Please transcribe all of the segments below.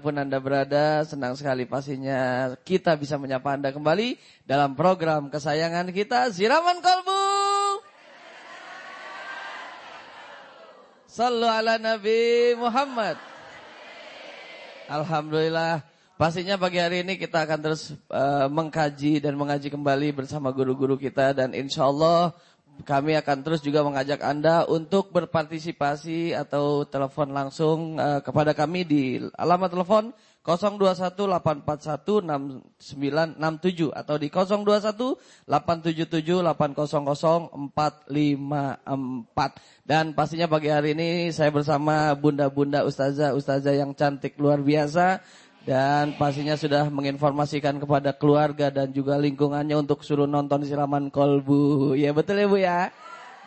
pun Anda berada, senang sekali pastinya kita bisa menyapa Anda kembali dalam program kesayangan kita, Siraman Kolbu. Sallu ala Nabi Muhammad. Alhamdulillah. Pastinya pagi hari ini kita akan terus uh, mengkaji dan mengaji kembali bersama guru-guru kita dan insya Allah kami akan terus juga mengajak Anda untuk berpartisipasi atau telepon langsung uh, kepada kami di alamat telepon 0218416967 atau di 021877800454 dan pastinya pagi hari ini saya bersama bunda-bunda ustazah ustazah yang cantik luar biasa dan pastinya sudah menginformasikan kepada keluarga dan juga lingkungannya untuk suruh nonton siraman kolbu. Ya betul ya Bu ya?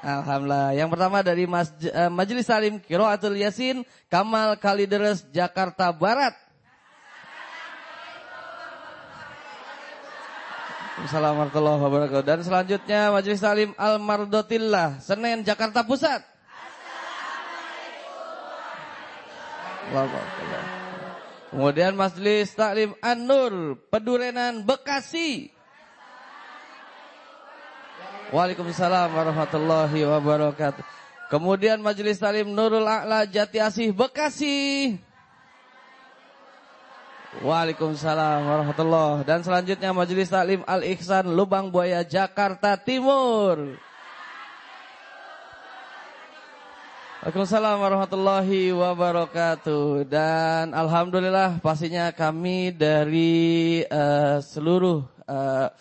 Alhamdulillah. Yang pertama dari Mas, uh, Majelis Salim Kiroatul Yasin, Kamal Kalideres, Jakarta Barat. Assalamualaikum warahmatullahi wabarakatuh. Dan selanjutnya Majelis Salim Al Mardotillah, Senen, Jakarta Pusat. Assalamualaikum Kemudian Majelis Taklim An-Nur, Pedurenan, Bekasi. Waalaikumsalam warahmatullahi wabarakatuh. Kemudian Majelis Taklim Nurul A'la Jati Asih, Bekasi. Waalaikumsalam warahmatullahi Dan selanjutnya Majelis Taklim Al-Ihsan Lubang Buaya Jakarta Timur. Waalaikumsalam warahmatullahi wabarakatuh dan alhamdulillah pastinya kami dari uh, seluruh uh,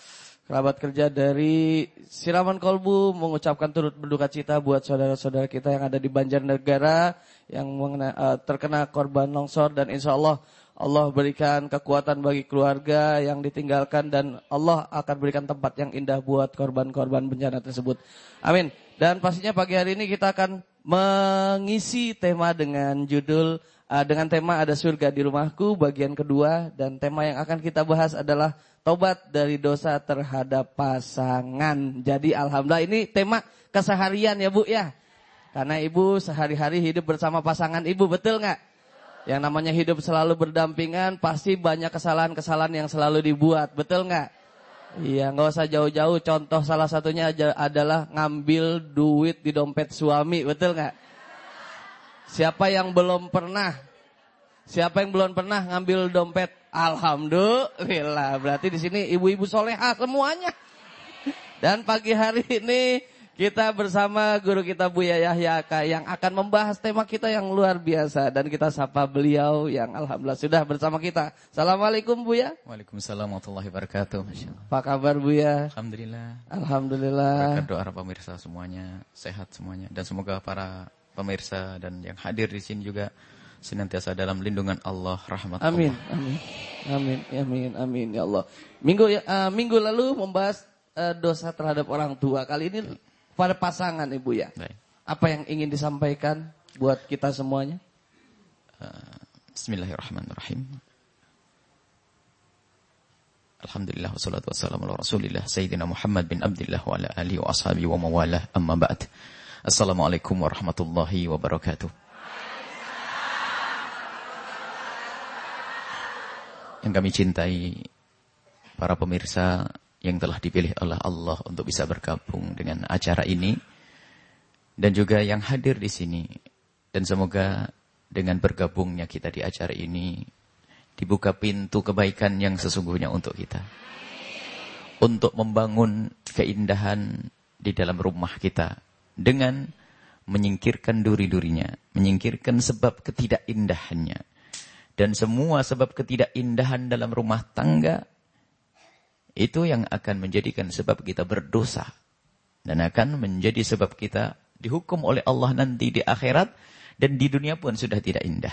kerabat kerja dari Siraman Kolbu mengucapkan turut berduka cita buat saudara-saudara kita yang ada di Banjarnegara yang mengena, uh, terkena korban longsor dan insya Allah Allah berikan kekuatan bagi keluarga yang ditinggalkan dan Allah akan berikan tempat yang indah buat korban-korban bencana tersebut. Amin. Dan pastinya pagi hari ini kita akan mengisi tema dengan judul uh, dengan tema ada surga di rumahku bagian kedua dan tema yang akan kita bahas adalah tobat dari dosa terhadap pasangan. Jadi alhamdulillah ini tema keseharian ya Bu ya. Karena Ibu sehari-hari hidup bersama pasangan Ibu, betul nggak? Yang namanya hidup selalu berdampingan pasti banyak kesalahan-kesalahan yang selalu dibuat, betul nggak? Iya, nggak usah jauh-jauh. Contoh salah satunya adalah ngambil duit di dompet suami, betul nggak? Siapa yang belum pernah? Siapa yang belum pernah ngambil dompet? Alhamdulillah. Berarti di sini ibu-ibu soleha semuanya. Dan pagi hari ini kita bersama guru kita Buya Yahya yang akan membahas tema kita yang luar biasa dan kita sapa beliau yang alhamdulillah sudah bersama kita. Assalamualaikum Buya. Waalaikumsalam warahmatullahi wabarakatuh. Apa kabar Buya? Alhamdulillah. Alhamdulillah. Berkat doa pemirsa semuanya sehat semuanya dan semoga para pemirsa dan yang hadir di sini juga senantiasa dalam lindungan Allah rahmat amin, Allah. Amin. Amin. Amin. Amin ya Allah. Minggu uh, minggu lalu membahas uh, dosa terhadap orang tua. Kali ini pada pasangan Ibu ya. Baik. Apa yang ingin disampaikan buat kita semuanya? Uh, Bismillahirrahmanirrahim. Alhamdulillah wassalatu wassalamu ala Rasulillah Sayyidina Muhammad bin Abdullah wa ala alihi wa ashabihi wa mawalah amma ba'd. Assalamualaikum warahmatullahi wabarakatuh. Yang kami cintai para pemirsa yang telah dipilih oleh Allah untuk bisa bergabung dengan acara ini. Dan juga yang hadir di sini. Dan semoga dengan bergabungnya kita di acara ini dibuka pintu kebaikan yang sesungguhnya untuk kita. Untuk membangun keindahan di dalam rumah kita dengan menyingkirkan duri-durinya, menyingkirkan sebab ketidakindahannya. Dan semua sebab ketidakindahan dalam rumah tangga itu yang akan menjadikan sebab kita berdosa. Dan akan menjadi sebab kita dihukum oleh Allah nanti di akhirat. Dan di dunia pun sudah tidak indah.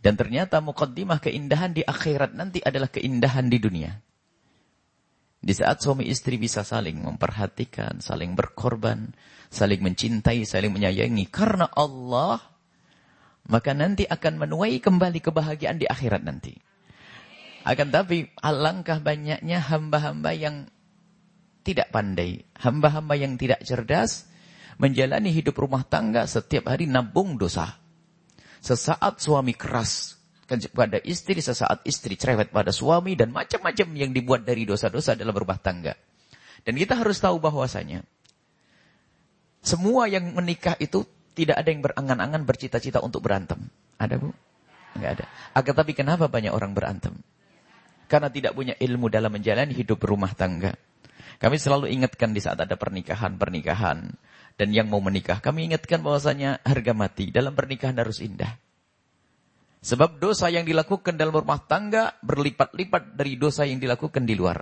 Dan ternyata mukaddimah keindahan di akhirat nanti adalah keindahan di dunia. Di saat suami istri bisa saling memperhatikan, saling berkorban, saling mencintai, saling menyayangi. Karena Allah, maka nanti akan menuai kembali kebahagiaan di akhirat nanti. Akan tapi alangkah banyaknya hamba-hamba yang tidak pandai, hamba-hamba yang tidak cerdas, menjalani hidup rumah tangga setiap hari nabung dosa. Sesaat suami keras, kepada istri sesaat istri cerewet pada suami dan macam-macam yang dibuat dari dosa-dosa dalam rumah tangga. Dan kita harus tahu bahwasanya semua yang menikah itu tidak ada yang berangan-angan bercita-cita untuk berantem. Ada bu? Enggak ada. Agar tapi kenapa banyak orang berantem? Karena tidak punya ilmu dalam menjalani hidup rumah tangga. Kami selalu ingatkan di saat ada pernikahan-pernikahan. Dan yang mau menikah, kami ingatkan bahwasanya harga mati dalam pernikahan harus indah. Sebab dosa yang dilakukan dalam rumah tangga berlipat-lipat dari dosa yang dilakukan di luar.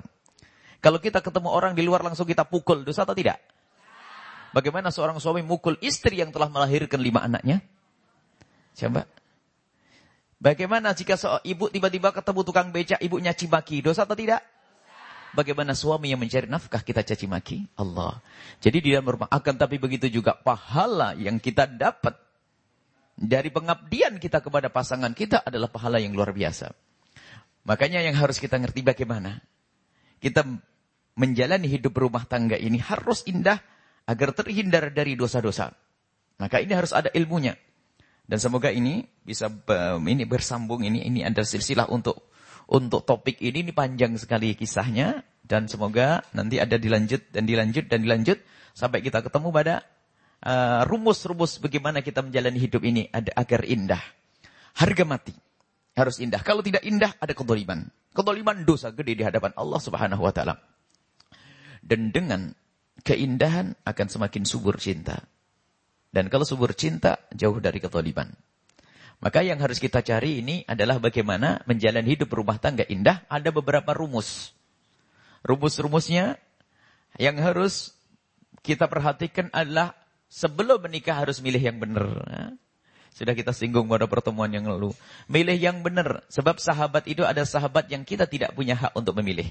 Kalau kita ketemu orang di luar langsung kita pukul, dosa atau tidak? Bagaimana seorang suami mukul istri yang telah melahirkan lima anaknya? Coba. Bagaimana jika ibu tiba-tiba ketemu tukang becak, ibunya cimaki, dosa atau tidak? Bagaimana suami yang mencari nafkah kita caci maki? Allah. Jadi di dalam rumah akan tapi begitu juga pahala yang kita dapat dari pengabdian kita kepada pasangan kita adalah pahala yang luar biasa. Makanya yang harus kita ngerti bagaimana kita menjalani hidup rumah tangga ini harus indah agar terhindar dari dosa-dosa. Maka ini harus ada ilmunya. Dan semoga ini bisa ini bersambung ini ini ada silsilah untuk untuk topik ini ini panjang sekali kisahnya dan semoga nanti ada dilanjut dan dilanjut dan dilanjut sampai kita ketemu pada uh, rumus-rumus bagaimana kita menjalani hidup ini ada agar indah. Harga mati harus indah. Kalau tidak indah ada kedoliman. Kedoliman dosa gede di hadapan Allah Subhanahu wa taala. Dan dengan keindahan akan semakin subur cinta. Dan kalau subur cinta jauh dari kedoliman. Maka yang harus kita cari ini adalah bagaimana menjalani hidup rumah tangga indah. Ada beberapa rumus. Rumus-rumusnya yang harus kita perhatikan adalah sebelum menikah harus milih yang benar. Sudah kita singgung pada pertemuan yang lalu. Milih yang benar. Sebab sahabat itu ada sahabat yang kita tidak punya hak untuk memilih.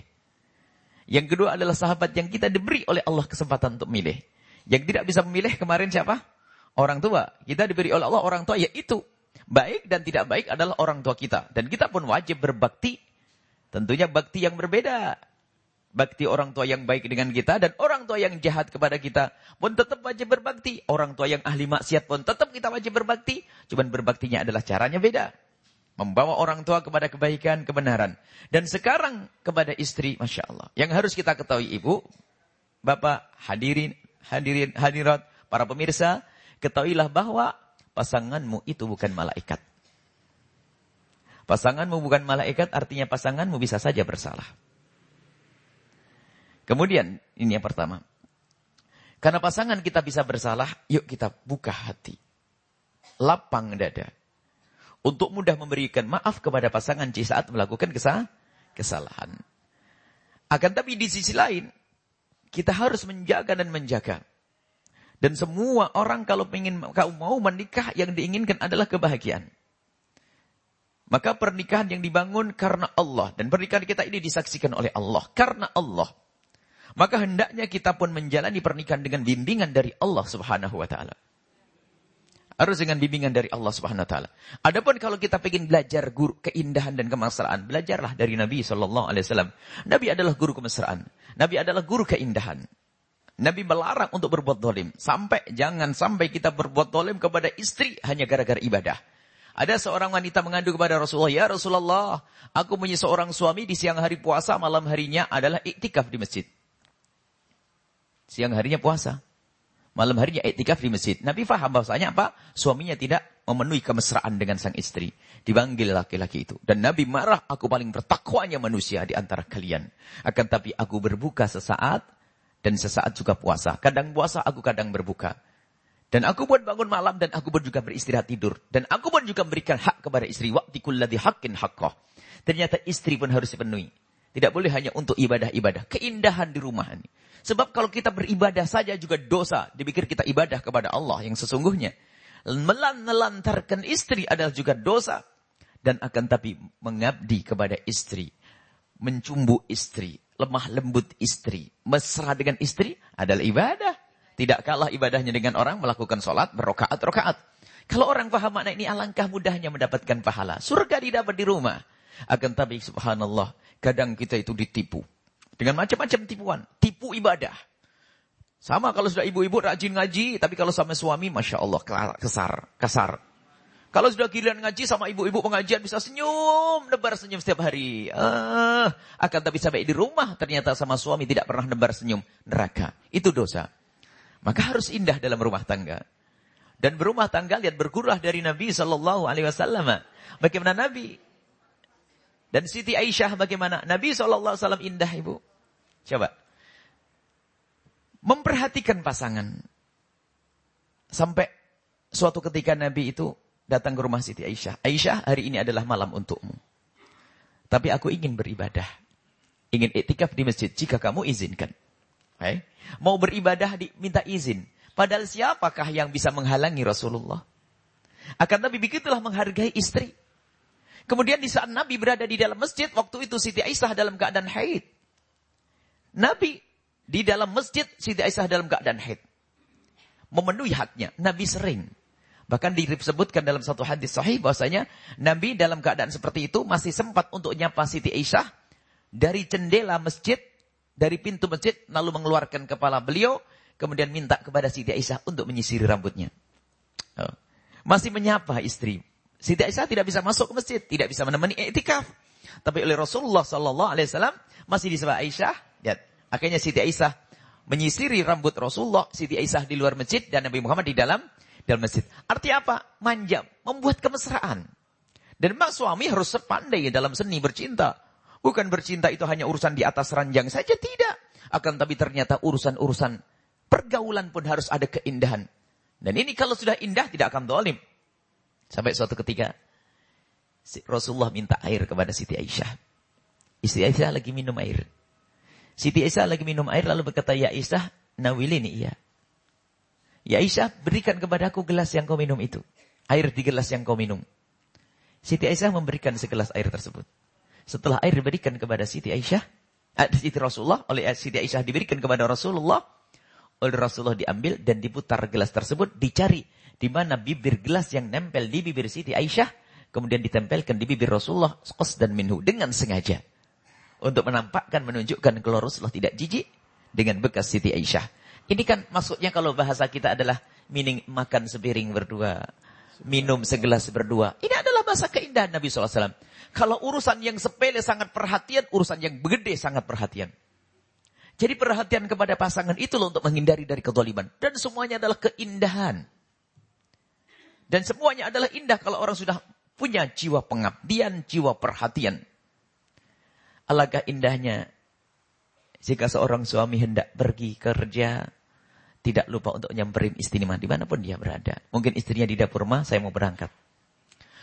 Yang kedua adalah sahabat yang kita diberi oleh Allah kesempatan untuk milih. Yang tidak bisa memilih kemarin siapa? Orang tua. Kita diberi oleh Allah orang tua yaitu Baik dan tidak baik adalah orang tua kita. Dan kita pun wajib berbakti. Tentunya bakti yang berbeda. Bakti orang tua yang baik dengan kita dan orang tua yang jahat kepada kita pun tetap wajib berbakti. Orang tua yang ahli maksiat pun tetap kita wajib berbakti. Cuman berbaktinya adalah caranya beda. Membawa orang tua kepada kebaikan, kebenaran. Dan sekarang kepada istri, Masya Allah. Yang harus kita ketahui ibu, bapak, hadirin, hadirin, hadirat, para pemirsa, ketahuilah bahwa pasanganmu itu bukan malaikat. Pasanganmu bukan malaikat artinya pasanganmu bisa saja bersalah. Kemudian, ini yang pertama. Karena pasangan kita bisa bersalah, yuk kita buka hati. Lapang dada. Untuk mudah memberikan maaf kepada pasangan di saat melakukan kesalahan. Akan tapi di sisi lain, kita harus menjaga dan menjaga. Dan semua orang kalau ingin kau mau menikah yang diinginkan adalah kebahagiaan. Maka pernikahan yang dibangun karena Allah dan pernikahan kita ini disaksikan oleh Allah karena Allah. Maka hendaknya kita pun menjalani pernikahan dengan bimbingan dari Allah Subhanahu wa taala. Harus dengan bimbingan dari Allah Subhanahu wa taala. Adapun kalau kita ingin belajar guru keindahan dan kemesraan, belajarlah dari Nabi sallallahu alaihi wasallam. Nabi adalah guru kemesraan. Nabi adalah guru keindahan. Nabi melarang untuk berbuat dolim. Sampai, jangan sampai kita berbuat dolim kepada istri hanya gara-gara ibadah. Ada seorang wanita mengadu kepada Rasulullah, Ya Rasulullah, aku punya seorang suami di siang hari puasa, malam harinya adalah iktikaf di masjid. Siang harinya puasa. Malam harinya iktikaf di masjid. Nabi faham bahwasanya apa? Suaminya tidak memenuhi kemesraan dengan sang istri. Dipanggil laki-laki itu. Dan Nabi marah, aku paling bertakwanya manusia di antara kalian. Akan tapi aku berbuka sesaat, dan sesaat juga puasa. Kadang puasa, aku kadang berbuka. Dan aku pun bangun malam dan aku pun juga beristirahat tidur. Dan aku pun juga memberikan hak kepada istri. Waqtikulladhi haqqin haqqah. Ternyata istri pun harus dipenuhi. Tidak boleh hanya untuk ibadah-ibadah. Keindahan di rumah ini. Sebab kalau kita beribadah saja juga dosa. Dipikir kita ibadah kepada Allah yang sesungguhnya. Melantarkan istri adalah juga dosa. Dan akan tapi mengabdi kepada istri. Mencumbu istri lemah lembut istri, mesra dengan istri adalah ibadah. Tidak kalah ibadahnya dengan orang melakukan sholat berokaat-rokaat. Kalau orang paham makna ini alangkah mudahnya mendapatkan pahala. Surga didapat di rumah. Akan tapi subhanallah, kadang kita itu ditipu. Dengan macam-macam tipuan. Tipu ibadah. Sama kalau sudah ibu-ibu rajin ngaji, tapi kalau sama suami, Masya Allah, kesar, kasar. Kalau sudah giliran ngaji sama ibu-ibu pengajian bisa senyum, nebar senyum setiap hari. Ah, akan tapi sampai di rumah ternyata sama suami tidak pernah nebar senyum. Neraka. Itu dosa. Maka harus indah dalam rumah tangga. Dan berumah tangga lihat bergurah dari Nabi Shallallahu Alaihi Wasallam. Bagaimana Nabi? Dan Siti Aisyah bagaimana? Nabi Shallallahu Alaihi Wasallam indah ibu. Coba. Memperhatikan pasangan. Sampai suatu ketika Nabi itu datang ke rumah Siti Aisyah. Aisyah, hari ini adalah malam untukmu. Tapi aku ingin beribadah. Ingin etikaf di masjid jika kamu izinkan. Hai? Mau beribadah diminta izin. Padahal siapakah yang bisa menghalangi Rasulullah? Akan tapi begitulah menghargai istri. Kemudian di saat Nabi berada di dalam masjid, waktu itu Siti Aisyah dalam keadaan haid. Nabi di dalam masjid, Siti Aisyah dalam keadaan haid. Memenuhi haknya. Nabi sering. Bahkan disebutkan dalam satu hadis sahih bahwasanya Nabi dalam keadaan seperti itu masih sempat untuk nyapa Siti Aisyah dari jendela masjid, dari pintu masjid, lalu mengeluarkan kepala beliau, Kemudian minta kepada Siti Aisyah untuk menyisiri rambutnya. Oh. Masih menyapa istri. Siti Aisyah tidak bisa masuk ke masjid, tidak bisa menemani etikaf. Tapi oleh Rasulullah Sallallahu Alaihi Wasallam masih disebut Aisyah. Lihat, akhirnya Siti Aisyah menyisiri rambut Rasulullah, Siti Aisyah di luar masjid dan Nabi Muhammad di dalam dalam masjid. Artinya apa? Manja, membuat kemesraan. Dan mak suami harus sepandai dalam seni bercinta. Bukan bercinta itu hanya urusan di atas ranjang saja, tidak. Akan tapi ternyata urusan-urusan Pergaulan pun harus ada keindahan. Dan ini kalau sudah indah tidak akan dolim. Sampai suatu ketika Rasulullah minta air kepada Siti Aisyah. Istri Aisyah lagi minum air. Siti Aisyah lagi minum air lalu berkata, Ya Aisyah, nawilini iya. Ya Aisyah, berikan kepadaku gelas yang kau minum itu. Air di gelas yang kau minum. Siti Aisyah memberikan segelas air tersebut. Setelah air diberikan kepada Siti Aisyah, eh, Siti Rasulullah, oleh Siti Aisyah diberikan kepada Rasulullah, oleh Rasulullah diambil dan diputar gelas tersebut, dicari di mana bibir gelas yang nempel di bibir Siti Aisyah, kemudian ditempelkan di bibir Rasulullah qas dan minhu dengan sengaja. Untuk menampakkan, menunjukkan kalau Rasulullah tidak jijik dengan bekas Siti Aisyah. Ini kan maksudnya kalau bahasa kita adalah meaning makan sepiring berdua, minum segelas berdua. Ini adalah bahasa keindahan Nabi SAW. Kalau urusan yang sepele sangat perhatian, urusan yang gede sangat perhatian. Jadi perhatian kepada pasangan itu loh untuk menghindari dari kedoliman. Dan semuanya adalah keindahan. Dan semuanya adalah indah kalau orang sudah punya jiwa pengabdian, jiwa perhatian. Alangkah indahnya jika seorang suami hendak pergi kerja, tidak lupa untuk nyamperin istrinya di mana pun dia berada. Mungkin istrinya di dapur rumah, saya mau berangkat.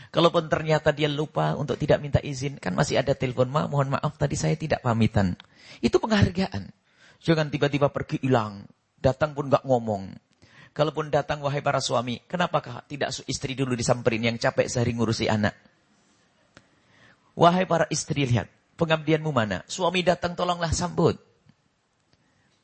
Kalaupun ternyata dia lupa untuk tidak minta izin, kan masih ada telepon, ma, mohon maaf tadi saya tidak pamitan. Itu penghargaan. Jangan tiba-tiba pergi hilang. Datang pun gak ngomong. Kalaupun datang wahai para suami, kenapakah tidak istri dulu disamperin yang capek sehari ngurusi anak? Wahai para istri lihat, pengabdianmu mana? Suami datang tolonglah sambut.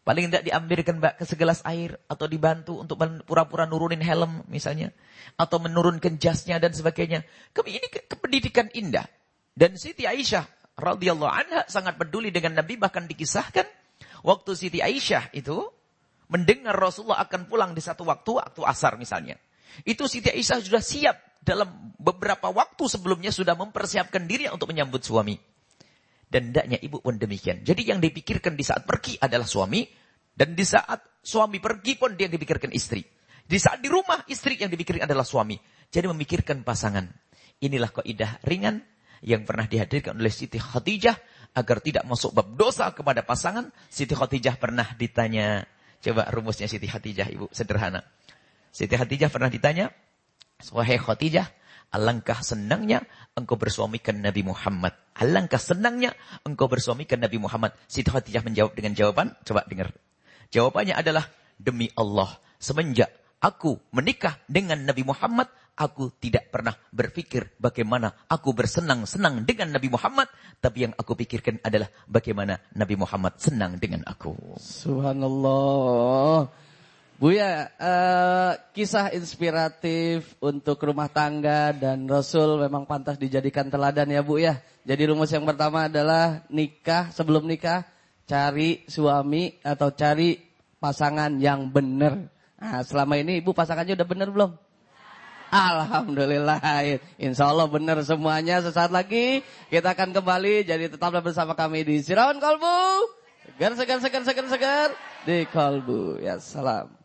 Paling tidak diambilkan mbak ke segelas air atau dibantu untuk pura-pura nurunin helm misalnya. Atau menurunkan jasnya dan sebagainya. Ini kependidikan indah. Dan Siti Aisyah radhiyallahu anha sangat peduli dengan Nabi bahkan dikisahkan Waktu Siti Aisyah itu mendengar Rasulullah akan pulang di satu waktu, waktu asar misalnya. Itu Siti Aisyah sudah siap dalam beberapa waktu sebelumnya sudah mempersiapkan diri untuk menyambut suami. Dan hendaknya ibu pun demikian. Jadi yang dipikirkan di saat pergi adalah suami. Dan di saat suami pergi pun dia dipikirkan istri. Di saat di rumah istri yang dipikirkan adalah suami. Jadi memikirkan pasangan. Inilah kaidah ringan yang pernah dihadirkan oleh Siti Khadijah agar tidak masuk bab dosa kepada pasangan, Siti Khadijah pernah ditanya, coba rumusnya Siti Khadijah ibu, sederhana. Siti Khadijah pernah ditanya, wahai Khadijah, alangkah senangnya engkau bersuamikan Nabi Muhammad. Alangkah senangnya engkau bersuamikan Nabi Muhammad. Siti Khadijah menjawab dengan jawaban, coba dengar. Jawabannya adalah, demi Allah, semenjak aku menikah dengan Nabi Muhammad, aku tidak pernah berpikir bagaimana aku bersenang-senang dengan Nabi Muhammad. Tapi yang aku pikirkan adalah bagaimana Nabi Muhammad senang dengan aku. Subhanallah. Buya, uh, kisah inspiratif untuk rumah tangga dan Rasul memang pantas dijadikan teladan ya Bu ya. Jadi rumus yang pertama adalah nikah, sebelum nikah, cari suami atau cari pasangan yang benar. Nah selama ini Ibu pasangannya udah benar belum? Alhamdulillah. Insya Allah benar semuanya. Sesaat lagi kita akan kembali. Jadi tetaplah bersama kami di Sirawan Kolbu. Segar, segar, segar, segar, segar. Di Kolbu. Ya salam.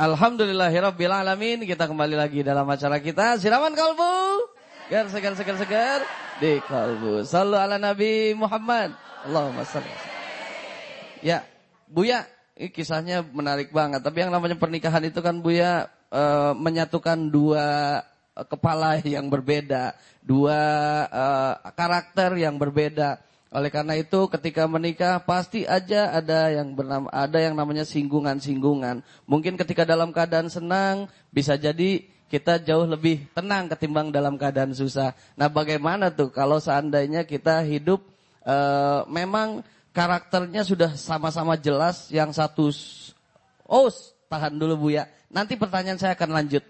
Alhamdulillahirrabbilalamin. Kita kembali lagi dalam acara kita. Siraman Kolbu. Segar, segar, segar, segar. Di Kolbu. Sallu ala Nabi Muhammad. Allahumma salli. Ya, Buya, ini kisahnya menarik banget. Tapi yang namanya pernikahan itu kan Buya e, menyatukan dua e, kepala yang berbeda, dua e, karakter yang berbeda. Oleh karena itu ketika menikah pasti aja ada yang bernama ada yang namanya singgungan-singgungan. Mungkin ketika dalam keadaan senang bisa jadi kita jauh lebih tenang ketimbang dalam keadaan susah. Nah, bagaimana tuh kalau seandainya kita hidup e, memang karakternya sudah sama-sama jelas. Yang satu, oh tahan dulu Bu ya. Nanti pertanyaan saya akan lanjut.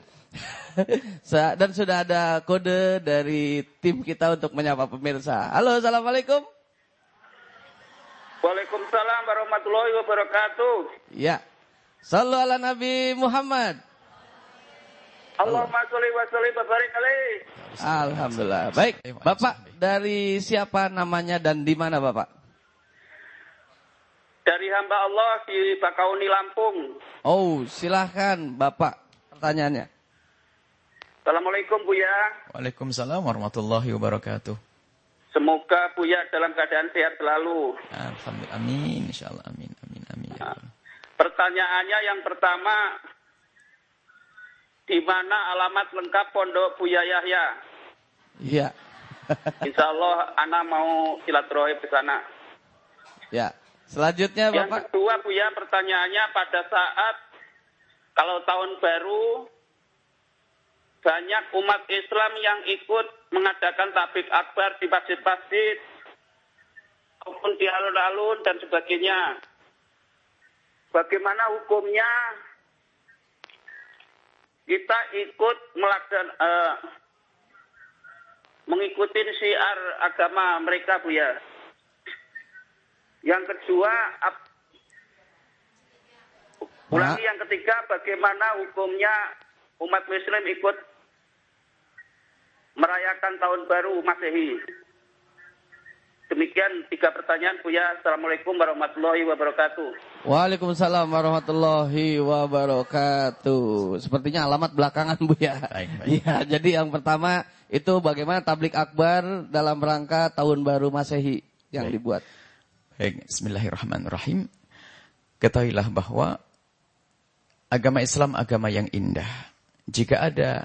Dan sudah ada kode dari tim kita untuk menyapa pemirsa. Halo, Assalamualaikum. Waalaikumsalam warahmatullahi wabarakatuh. Ya. Sallu ala Nabi Muhammad. Allahumma sholli wa sallim wa barik Alhamdulillah. Baik, Bapak dari siapa namanya dan di mana Bapak? Dari hamba Allah di Bakauni Lampung. Oh, silahkan Bapak pertanyaannya. Assalamualaikum Buya. Waalaikumsalam warahmatullahi wabarakatuh. Semoga Buya dalam keadaan sehat selalu. Alhamdulillah. Amin. Insyaallah. Amin. Amin. Amin. Ya pertanyaannya yang pertama. Di mana alamat lengkap Pondok Buya Yahya? Iya. Insya Allah Ana mau silaturahim ke sana. Ya. Selanjutnya Bapak. Yang kedua Bu ya pertanyaannya pada saat kalau tahun baru banyak umat Islam yang ikut mengadakan tablik akbar di masjid-masjid maupun di alun-alun dan sebagainya. Bagaimana hukumnya kita ikut melakukan uh, mengikuti syiar agama mereka Bu ya? Yang kedua, ulangi yang ketiga, bagaimana hukumnya umat Muslim ikut merayakan tahun baru Masehi. Demikian tiga pertanyaan Buya. Assalamualaikum warahmatullahi wabarakatuh. Waalaikumsalam warahmatullahi wabarakatuh. Sepertinya alamat belakangan Buya. Baik, baik. Ya, jadi yang pertama itu bagaimana tablik akbar dalam rangka tahun baru Masehi yang baik. dibuat. Baik, bismillahirrahmanirrahim. Ketahuilah bahwa agama Islam agama yang indah. Jika ada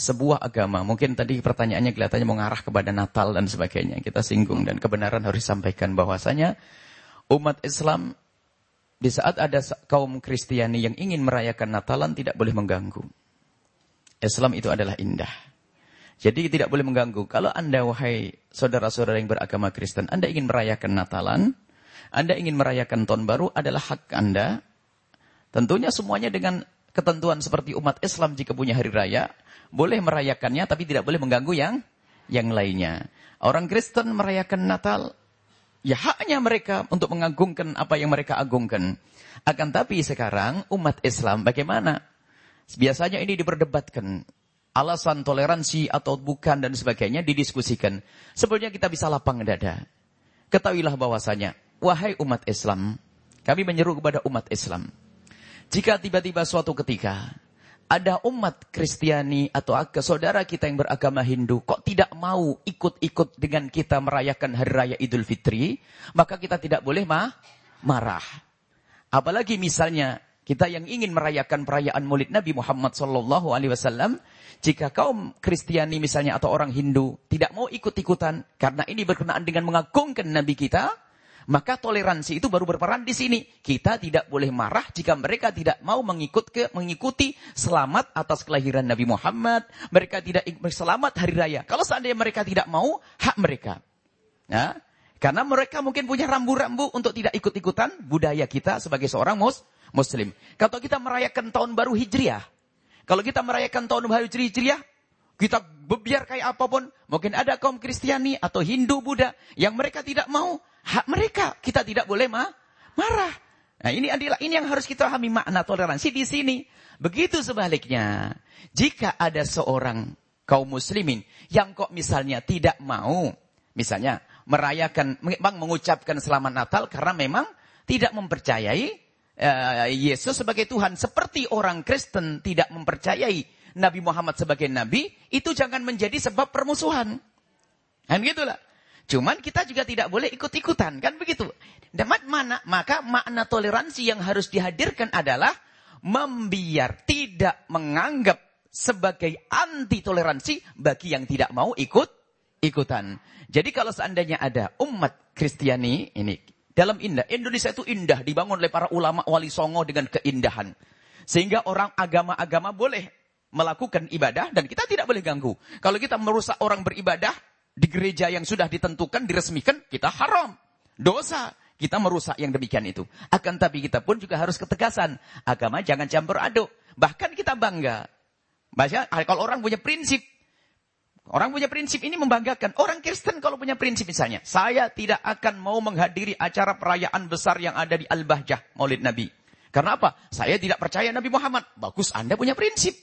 sebuah agama, mungkin tadi pertanyaannya kelihatannya mengarah kepada Natal dan sebagainya. Kita singgung dan kebenaran harus disampaikan bahwasanya umat Islam di saat ada kaum Kristiani yang ingin merayakan Natalan tidak boleh mengganggu. Islam itu adalah indah. Jadi tidak boleh mengganggu. Kalau Anda wahai saudara-saudara yang beragama Kristen, Anda ingin merayakan Natalan, Anda ingin merayakan tahun baru adalah hak Anda. Tentunya semuanya dengan ketentuan seperti umat Islam jika punya hari raya, boleh merayakannya tapi tidak boleh mengganggu yang yang lainnya. Orang Kristen merayakan Natal, ya haknya mereka untuk mengagungkan apa yang mereka agungkan. Akan tapi sekarang umat Islam bagaimana? Biasanya ini diperdebatkan alasan toleransi atau bukan dan sebagainya didiskusikan. Sebelumnya kita bisa lapang dada. Ketahuilah bahwasanya, wahai umat Islam, kami menyeru kepada umat Islam. Jika tiba-tiba suatu ketika ada umat Kristiani atau saudara kita yang beragama Hindu kok tidak mau ikut-ikut dengan kita merayakan hari raya Idul Fitri, maka kita tidak boleh mah marah. Apalagi misalnya kita yang ingin merayakan perayaan Maulid Nabi Muhammad sallallahu alaihi wasallam, jika kaum Kristiani misalnya atau orang Hindu tidak mau ikut-ikutan karena ini berkenaan dengan mengagungkan Nabi kita, maka toleransi itu baru berperan di sini. Kita tidak boleh marah jika mereka tidak mau mengikut ke, mengikuti selamat atas kelahiran Nabi Muhammad. Mereka tidak selamat hari raya. Kalau seandainya mereka tidak mau, hak mereka. Ya, karena mereka mungkin punya rambu-rambu untuk tidak ikut-ikutan budaya kita sebagai seorang mus muslim. Kalau kita merayakan tahun baru Hijriah, kalau kita merayakan tahun baru Hijriah, kita biar kayak apa pun, mungkin ada kaum Kristiani atau Hindu Buddha yang mereka tidak mau, hak mereka, kita tidak boleh ma marah. Nah, ini adalah ini yang harus kita pahami makna toleransi di sini. Begitu sebaliknya, jika ada seorang kaum muslimin yang kok misalnya tidak mau, misalnya merayakan, memang mengucapkan selamat Natal karena memang tidak mempercayai uh, Yesus sebagai Tuhan. Seperti orang Kristen tidak mempercayai Nabi Muhammad sebagai Nabi, itu jangan menjadi sebab permusuhan. Kan gitulah. Cuman kita juga tidak boleh ikut-ikutan, kan begitu. Dan mana? Maka makna toleransi yang harus dihadirkan adalah membiar, tidak menganggap sebagai anti toleransi bagi yang tidak mau ikut ikutan. Jadi kalau seandainya ada umat Kristiani ini dalam indah, Indonesia itu indah dibangun oleh para ulama wali songo dengan keindahan. Sehingga orang agama-agama boleh melakukan ibadah dan kita tidak boleh ganggu. Kalau kita merusak orang beribadah, di gereja yang sudah ditentukan, diresmikan, kita haram. Dosa. Kita merusak yang demikian itu. Akan tapi kita pun juga harus ketegasan. Agama jangan campur aduk. Bahkan kita bangga. Bahasa, kalau orang punya prinsip, Orang punya prinsip ini membanggakan. Orang Kristen kalau punya prinsip misalnya. Saya tidak akan mau menghadiri acara perayaan besar yang ada di Al-Bahjah, maulid Nabi. Karena apa? Saya tidak percaya Nabi Muhammad. Bagus, Anda punya prinsip.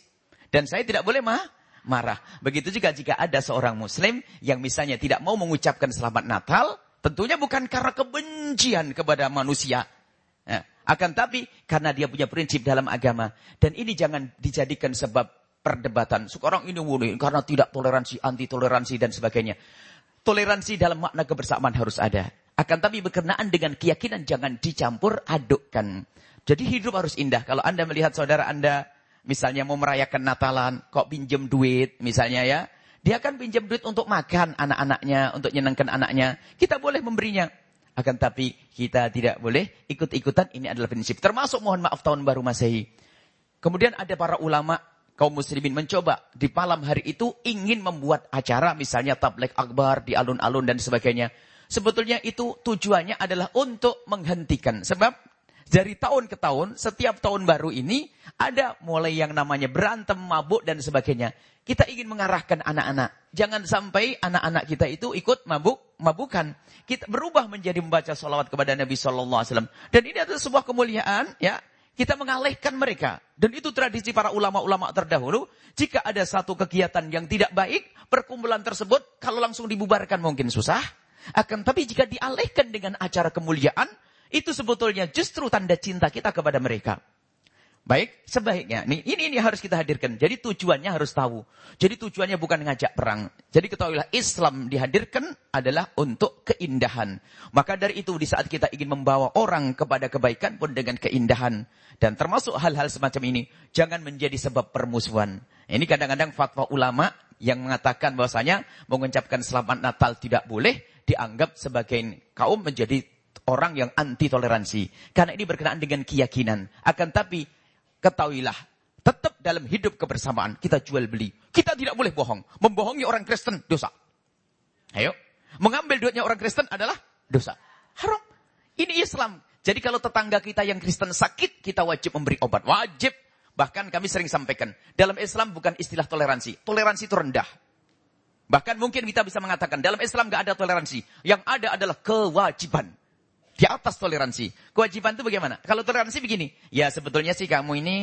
Dan saya tidak boleh mah marah. Begitu juga jika ada seorang muslim yang misalnya tidak mau mengucapkan selamat Natal, tentunya bukan karena kebencian kepada manusia. Ya. Akan tapi karena dia punya prinsip dalam agama. Dan ini jangan dijadikan sebab perdebatan. Sekarang ini murni karena tidak toleransi, anti toleransi dan sebagainya. Toleransi dalam makna kebersamaan harus ada. Akan tapi berkenaan dengan keyakinan jangan dicampur adukkan. Jadi hidup harus indah. Kalau Anda melihat saudara Anda Misalnya mau merayakan Natalan, kok pinjem duit misalnya ya. Dia kan pinjam duit untuk makan anak-anaknya, untuk nyenangkan anaknya. Kita boleh memberinya. Akan tapi kita tidak boleh ikut-ikutan. Ini adalah prinsip. Termasuk mohon maaf tahun baru Masehi. Kemudian ada para ulama kaum muslimin mencoba di malam hari itu ingin membuat acara misalnya tablek akbar di alun-alun dan sebagainya. Sebetulnya itu tujuannya adalah untuk menghentikan. Sebab dari tahun ke tahun, setiap tahun baru ini, ada mulai yang namanya berantem, mabuk, dan sebagainya. Kita ingin mengarahkan anak-anak. Jangan sampai anak-anak kita itu ikut mabuk, mabukan. Kita berubah menjadi membaca salawat kepada Nabi Sallallahu Alaihi Wasallam. Dan ini adalah sebuah kemuliaan, ya. Kita mengalihkan mereka. Dan itu tradisi para ulama-ulama terdahulu. Jika ada satu kegiatan yang tidak baik, perkumpulan tersebut, kalau langsung dibubarkan mungkin susah. Akan tapi jika dialihkan dengan acara kemuliaan, itu sebetulnya justru tanda cinta kita kepada mereka. Baik, sebaiknya. Nih, ini ini harus kita hadirkan. Jadi tujuannya harus tahu. Jadi tujuannya bukan ngajak perang. Jadi ketahuilah Islam dihadirkan adalah untuk keindahan. Maka dari itu di saat kita ingin membawa orang kepada kebaikan pun dengan keindahan. Dan termasuk hal-hal semacam ini. Jangan menjadi sebab permusuhan. Ini kadang-kadang fatwa ulama yang mengatakan bahwasanya mengucapkan selamat Natal tidak boleh dianggap sebagai kaum menjadi orang yang anti toleransi. Karena ini berkenaan dengan keyakinan. Akan tapi, ketahuilah, tetap dalam hidup kebersamaan kita jual beli. Kita tidak boleh bohong. Membohongi orang Kristen dosa. Ayo. Mengambil duitnya orang Kristen adalah dosa. Haram. Ini Islam. Jadi kalau tetangga kita yang Kristen sakit, kita wajib memberi obat. Wajib. Bahkan kami sering sampaikan, dalam Islam bukan istilah toleransi. Toleransi itu rendah. Bahkan mungkin kita bisa mengatakan, dalam Islam gak ada toleransi. Yang ada adalah kewajiban. Di atas toleransi. Kewajiban itu bagaimana? Kalau toleransi begini. Ya sebetulnya sih kamu ini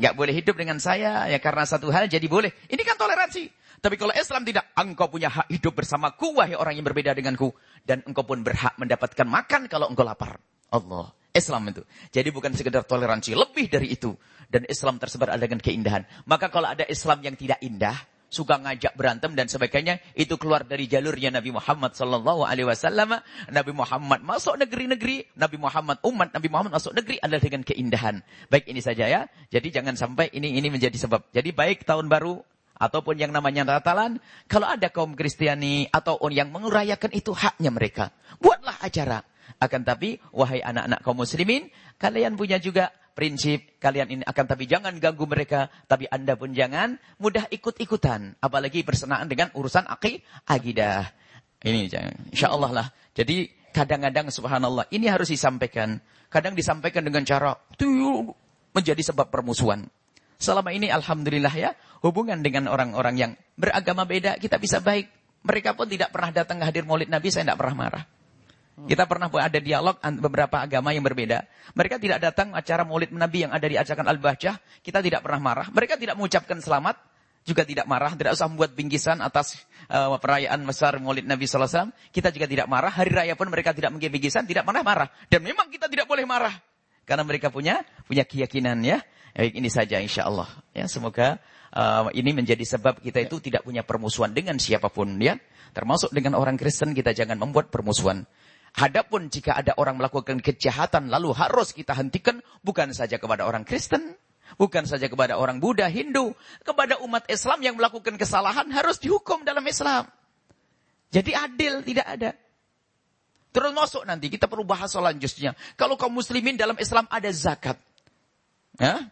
nggak boleh hidup dengan saya. Ya karena satu hal jadi boleh. Ini kan toleransi. Tapi kalau Islam tidak. Engkau punya hak hidup bersamaku. Wahai orang yang berbeda denganku. Dan engkau pun berhak mendapatkan makan kalau engkau lapar. Allah. Islam itu. Jadi bukan sekedar toleransi. Lebih dari itu. Dan Islam tersebar dengan keindahan. Maka kalau ada Islam yang tidak indah suka ngajak berantem dan sebagainya, itu keluar dari jalurnya Nabi Muhammad sallallahu alaihi wasallam. Nabi Muhammad masuk negeri-negeri, Nabi Muhammad umat Nabi Muhammad masuk negeri adalah dengan keindahan. Baik ini saja ya. Jadi jangan sampai ini ini menjadi sebab. Jadi baik tahun baru ataupun yang namanya Natalan, kalau ada kaum Kristiani atau yang mengurayakan itu haknya mereka. Buatlah acara. Akan tapi, wahai anak-anak kaum muslimin, kalian punya juga prinsip kalian ini akan tapi jangan ganggu mereka tapi anda pun jangan mudah ikut-ikutan apalagi bersenaan dengan urusan aki akidah. Ini jangan insyaallah lah. Jadi kadang-kadang subhanallah ini harus disampaikan. Kadang disampaikan dengan cara tuh menjadi sebab permusuhan. Selama ini alhamdulillah ya hubungan dengan orang-orang yang beragama beda kita bisa baik. Mereka pun tidak pernah datang hadir maulid nabi saya tidak pernah marah Kita pernah ada dialog beberapa agama yang berbeda. Mereka tidak datang acara maulid Nabi yang ada di acara Al-Bahjah. Kita tidak pernah marah. Mereka tidak mengucapkan selamat. Juga tidak marah. Tidak usah membuat bingkisan atas uh, perayaan besar maulid Nabi SAW. Kita juga tidak marah. Hari raya pun mereka tidak mungkin bingkisan. Tidak pernah marah. Dan memang kita tidak boleh marah. Karena mereka punya punya keyakinan ya. Baik ini saja insya Allah. Ya, semoga uh, ini menjadi sebab kita itu tidak punya permusuhan dengan siapa pun ya. Termasuk dengan orang Kristen kita jangan membuat permusuhan. Hadapun jika ada orang melakukan kejahatan lalu harus kita hentikan bukan saja kepada orang Kristen, bukan saja kepada orang Buddha, Hindu, kepada umat Islam yang melakukan kesalahan harus dihukum dalam Islam. Jadi adil tidak ada. Terus masuk nanti kita perlu bahas selanjutnya. Kalau kaum muslimin dalam Islam ada zakat. Ya?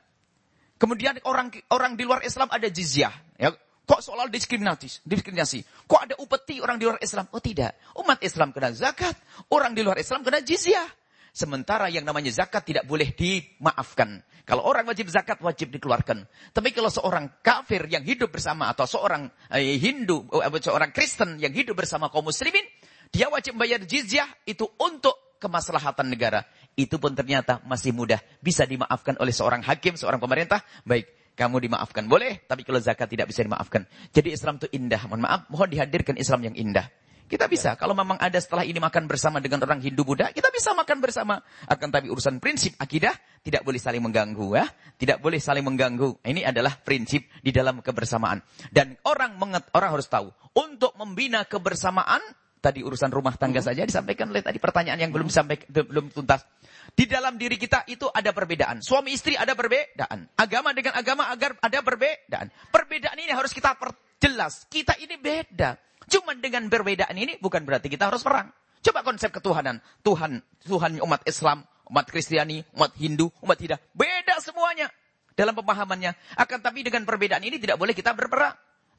Kemudian orang orang di luar Islam ada jizyah. Ya? Kok soal diskriminasi? Diskriminasi. Kok ada upeti orang di luar Islam? Oh tidak. Umat Islam kena zakat. Orang di luar Islam kena jizyah. Sementara yang namanya zakat tidak boleh dimaafkan. Kalau orang wajib zakat, wajib dikeluarkan. Tapi kalau seorang kafir yang hidup bersama atau seorang eh, Hindu, atau eh, seorang Kristen yang hidup bersama kaum muslimin, dia wajib bayar jizyah itu untuk kemaslahatan negara. Itu pun ternyata masih mudah. Bisa dimaafkan oleh seorang hakim, seorang pemerintah. Baik, kamu dimaafkan. Boleh, tapi kalau zakat tidak bisa dimaafkan. Jadi Islam itu indah. Mohon maaf, mohon dihadirkan Islam yang indah. Kita bisa. Kalau memang ada setelah ini makan bersama dengan orang Hindu Buddha, kita bisa makan bersama. Akan tapi urusan prinsip akidah tidak boleh saling mengganggu ya. Tidak boleh saling mengganggu. Ini adalah prinsip di dalam kebersamaan. Dan orang menget, orang harus tahu untuk membina kebersamaan tadi urusan rumah tangga hmm. saja disampaikan oleh tadi pertanyaan yang belum sampai belum tuntas. Di dalam diri kita itu ada perbedaan. Suami istri ada perbedaan. Agama dengan agama agar ada perbedaan. Perbedaan ini harus kita perjelas. Kita ini beda. Cuma dengan perbedaan ini bukan berarti kita harus perang. Coba konsep ketuhanan. Tuhan, Tuhan umat Islam, umat Kristiani, umat Hindu, umat tidak. Beda semuanya dalam pemahamannya. Akan tapi dengan perbedaan ini tidak boleh kita berperang.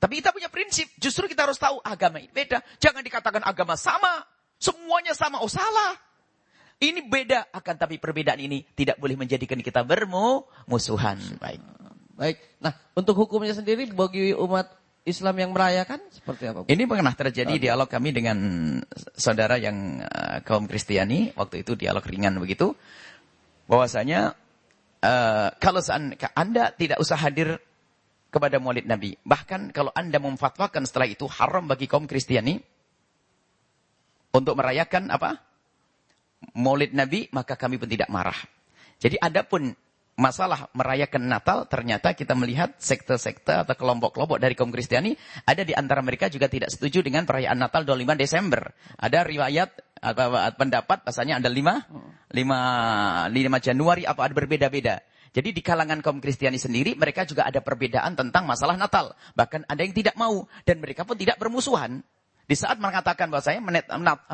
Tapi kita punya prinsip. Justru kita harus tahu agama ini beda. Jangan dikatakan agama sama. Semuanya sama. Oh salah. Ini beda, akan tapi perbedaan ini tidak boleh menjadikan kita bermusuhan. Baik. Baik. Nah, untuk hukumnya sendiri bagi umat Islam yang merayakan seperti apa? Ini pernah terjadi okay. dialog kami dengan saudara yang uh, kaum Kristiani waktu itu dialog ringan begitu. Bahwasanya uh, kalau Anda tidak usah hadir kepada Maulid Nabi, bahkan kalau Anda memfatwakan setelah itu haram bagi kaum Kristiani untuk merayakan apa? maulid Nabi, maka kami pun tidak marah. Jadi adapun masalah merayakan Natal, ternyata kita melihat sekte-sekte atau kelompok-kelompok dari kaum Kristiani, ada di antara mereka juga tidak setuju dengan perayaan Natal 25 Desember. Ada riwayat apa, pendapat, pasalnya ada 5, 5, 5 Januari, apa ada berbeda-beda. Jadi di kalangan kaum Kristiani sendiri, mereka juga ada perbedaan tentang masalah Natal. Bahkan ada yang tidak mau, dan mereka pun tidak bermusuhan. Di saat mengatakan bahwa saya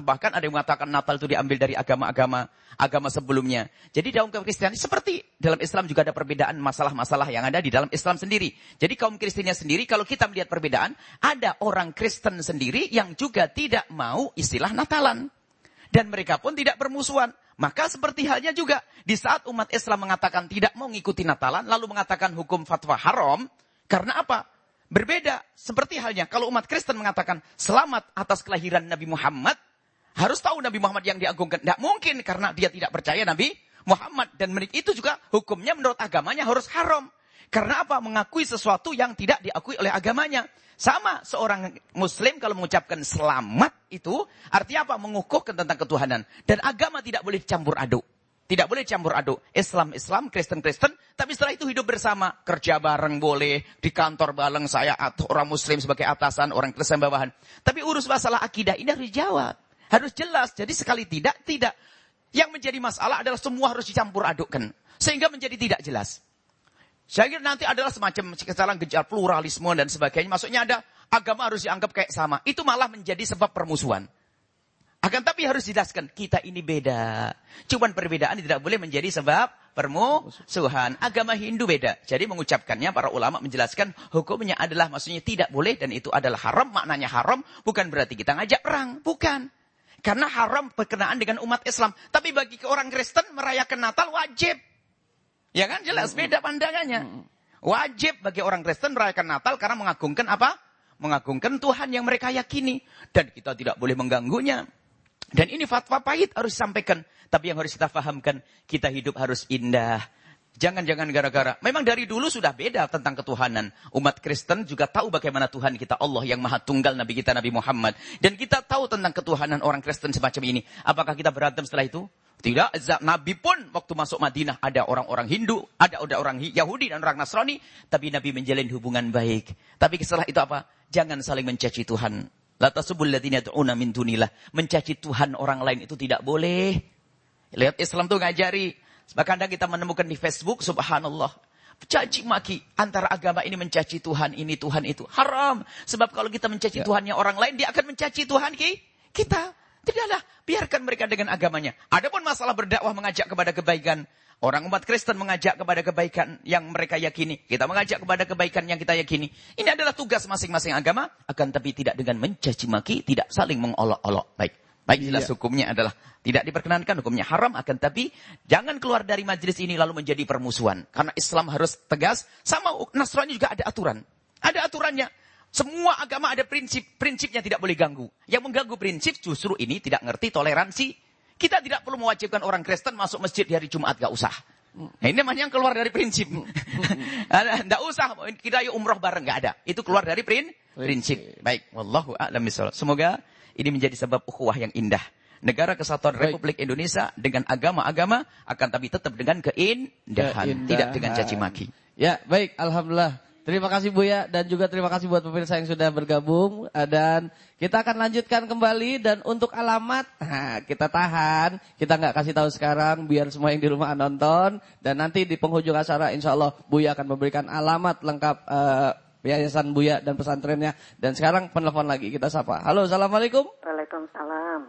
bahkan ada yang mengatakan Natal itu diambil dari agama-agama agama sebelumnya. Jadi dalam kaum Kristen seperti dalam Islam juga ada perbedaan masalah-masalah yang ada di dalam Islam sendiri. Jadi kaum Kristennya sendiri kalau kita melihat perbedaan, ada orang Kristen sendiri yang juga tidak mau istilah Natalan. Dan mereka pun tidak bermusuhan. Maka seperti halnya juga di saat umat Islam mengatakan tidak mau mengikuti Natalan lalu mengatakan hukum fatwa haram, karena apa? Berbeda. Seperti halnya kalau umat Kristen mengatakan selamat atas kelahiran Nabi Muhammad. Harus tahu Nabi Muhammad yang diagungkan. Tidak mungkin karena dia tidak percaya Nabi Muhammad. Dan itu juga hukumnya menurut agamanya harus haram. Karena apa? Mengakui sesuatu yang tidak diakui oleh agamanya. Sama seorang muslim kalau mengucapkan selamat itu artinya apa? Mengukuhkan tentang ketuhanan. Dan agama tidak boleh dicampur aduk. Tidak boleh campur aduk. Islam, Islam, Kristen, Kristen. Tapi setelah itu hidup bersama. Kerja bareng boleh. Di kantor bareng saya atau orang muslim sebagai atasan, orang Kristen bawahan. Tapi urus masalah akidah ini harus dijawab. Harus jelas. Jadi sekali tidak, tidak. Yang menjadi masalah adalah semua harus dicampur adukkan. Sehingga menjadi tidak jelas. Saya kira nanti adalah semacam kesalahan gejar pluralisme dan sebagainya. Maksudnya ada agama harus dianggap kayak sama. Itu malah menjadi sebab permusuhan. Akan tapi harus dijelaskan, kita ini beda. Cuman perbedaan tidak boleh menjadi sebab permusuhan. Agama Hindu beda. Jadi mengucapkannya para ulama menjelaskan hukumnya adalah maksudnya tidak boleh dan itu adalah haram. Maknanya haram bukan berarti kita ngajak perang. Bukan. Karena haram berkenaan dengan umat Islam. Tapi bagi orang Kristen merayakan Natal wajib. Ya kan jelas beda pandangannya. Wajib bagi orang Kristen merayakan Natal karena mengagungkan apa? Mengagungkan Tuhan yang mereka yakini. Dan kita tidak boleh mengganggunya. Dan ini fatwa pahit harus disampaikan. Tapi yang harus kita fahamkan, kita hidup harus indah. Jangan-jangan gara-gara. Memang dari dulu sudah beda tentang ketuhanan. Umat Kristen juga tahu bagaimana Tuhan kita Allah yang maha tunggal Nabi kita Nabi Muhammad. Dan kita tahu tentang ketuhanan orang Kristen semacam ini. Apakah kita berantem setelah itu? Tidak. Nabi pun waktu masuk Madinah ada orang-orang Hindu, ada orang Yahudi dan orang Nasrani. Tapi Nabi menjalin hubungan baik. Tapi setelah itu apa? Jangan saling mencaci Tuhan. La tasubul ladina tu'una min. Mencaci Tuhan orang lain itu tidak boleh. Lihat Islam tuh ngajari Kadang kita menemukan di Facebook, subhanallah. Caci maki antara agama ini mencaci Tuhan ini Tuhan itu. Haram. Sebab kalau kita mencaci ya. Tuhannya orang lain dia akan mencaci Tuhan kita. Tidaklah. Biarkan mereka dengan agamanya. Adapun masalah berdakwah mengajak kepada kebaikan orang umat Kristen mengajak kepada kebaikan yang mereka yakini. Kita mengajak kepada kebaikan yang kita yakini. Ini adalah tugas masing-masing agama akan tapi tidak dengan mencaci maki tidak saling mengolok-olok. Baik Baik jelas iya. hukumnya adalah tidak diperkenankan, hukumnya haram. Akan tapi jangan keluar dari majlis ini lalu menjadi permusuhan. Karena Islam harus tegas. Sama Nasrani juga ada aturan. Ada aturannya. Semua agama ada prinsip. Prinsipnya tidak boleh ganggu. Yang mengganggu prinsip justru ini tidak ngerti toleransi. Kita tidak perlu mewajibkan orang Kristen masuk masjid di hari Jumat. Gak usah. Nah, ini namanya yang keluar dari prinsip. Tidak usah kita yuk umroh bareng. Gak ada. Itu keluar dari prin prinsip. Baik. Wallahu a'lam Semoga ini menjadi sebab ukhuwah yang indah. Negara Kesatuan Baik. Republik Indonesia dengan agama-agama akan tapi tetap dengan keindahan, keindahan, tidak dengan caci maki. Ya, baik, alhamdulillah. Terima kasih Buya dan juga terima kasih buat pemirsa yang sudah bergabung dan kita akan lanjutkan kembali dan untuk alamat nah, kita tahan kita nggak kasih tahu sekarang biar semua yang di rumah nonton dan nanti di penghujung acara insya Allah Buya akan memberikan alamat lengkap uh, Yayasan Buya dan pesantrennya. Dan sekarang penelpon lagi kita sapa. Halo, Assalamualaikum. Waalaikumsalam.